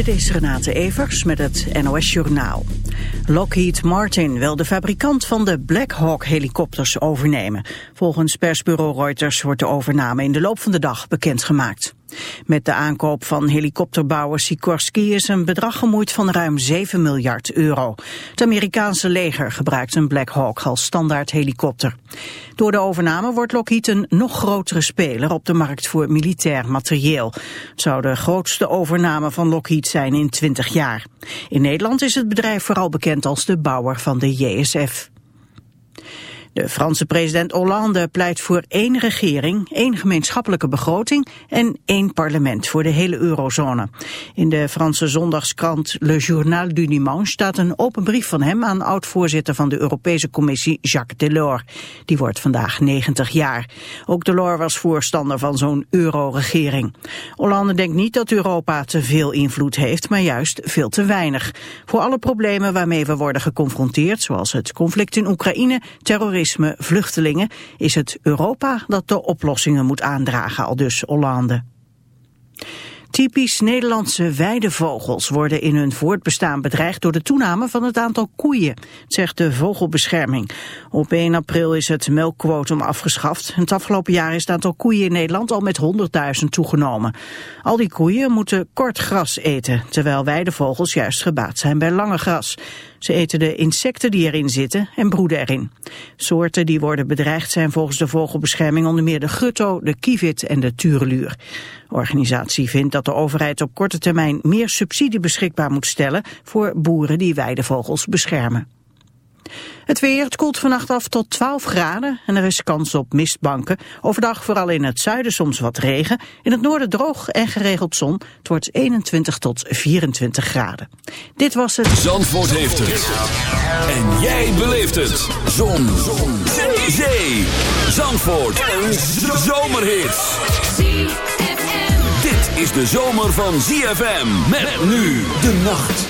Dit is Renate Evers met het NOS Journaal. Lockheed Martin wil de fabrikant van de Black Hawk helikopters overnemen. Volgens persbureau Reuters wordt de overname in de loop van de dag bekendgemaakt. Met de aankoop van helikopterbouwer Sikorsky is een bedrag gemoeid van ruim 7 miljard euro. Het Amerikaanse leger gebruikt een Black Hawk als standaard helikopter. Door de overname wordt Lockheed een nog grotere speler op de markt voor militair materieel. Het zou de grootste overname van Lockheed zijn in 20 jaar. In Nederland is het bedrijf vooral bekend als de bouwer van de JSF. De Franse president Hollande pleit voor één regering, één gemeenschappelijke begroting en één parlement voor de hele eurozone. In de Franse zondagskrant Le Journal du Dimanche staat een open brief van hem aan oud-voorzitter van de Europese Commissie Jacques Delors. Die wordt vandaag 90 jaar. Ook Delors was voorstander van zo'n euro-regering. Hollande denkt niet dat Europa te veel invloed heeft, maar juist veel te weinig. Voor alle problemen waarmee we worden geconfronteerd, zoals het conflict in Oekraïne, terrorisme, vluchtelingen, is het Europa dat de oplossingen moet aandragen, al dus Hollande. Typisch Nederlandse weidevogels worden in hun voortbestaan bedreigd door de toename van het aantal koeien, zegt de Vogelbescherming. Op 1 april is het melkquotum afgeschaft. Het afgelopen jaar is het aantal koeien in Nederland al met 100.000 toegenomen. Al die koeien moeten kort gras eten, terwijl weidevogels juist gebaat zijn bij lange gras. Ze eten de insecten die erin zitten en broeden erin. Soorten die worden bedreigd zijn volgens de vogelbescherming onder meer de gutto, de kievit en de tureluur. De organisatie vindt dat de overheid op korte termijn meer subsidie beschikbaar moet stellen voor boeren die weidevogels beschermen. Het weer, het koelt vannacht af tot 12 graden en er is kans op mistbanken. Overdag vooral in het zuiden soms wat regen. In het noorden droog en geregeld zon. Het wordt 21 tot 24 graden. Dit was het... Zandvoort heeft het. En jij beleeft het. Zon. zon. Zee. Zee. Zandvoort. Een zomerhit. Dit is de zomer van ZFM. Met nu de nacht.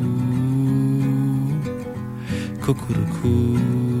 cuckoo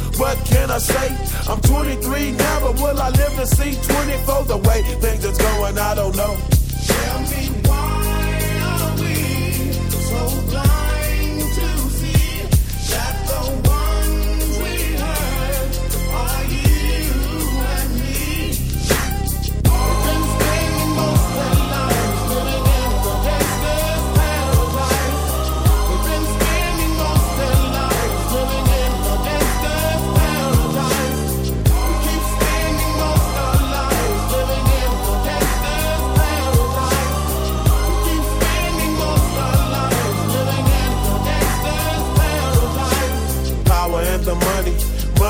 What can I say? I'm 23 now, but will I live to see 24? The way things is going, I don't know. Tell me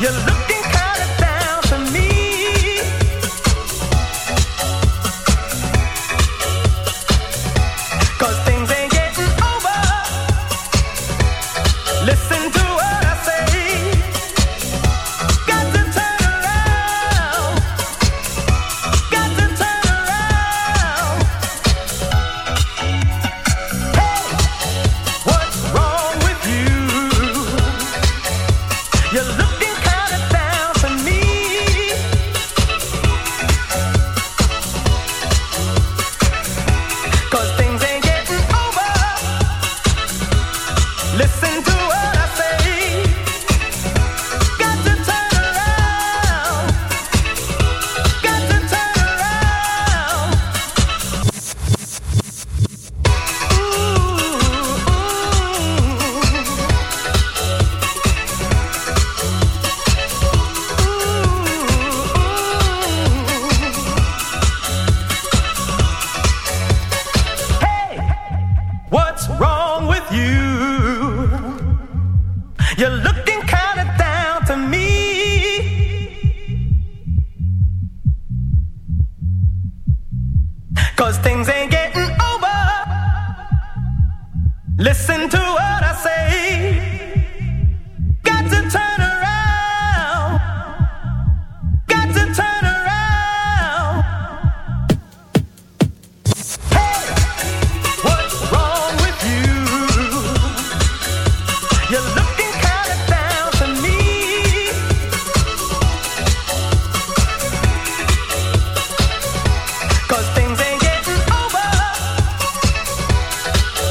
You're looking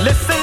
Listen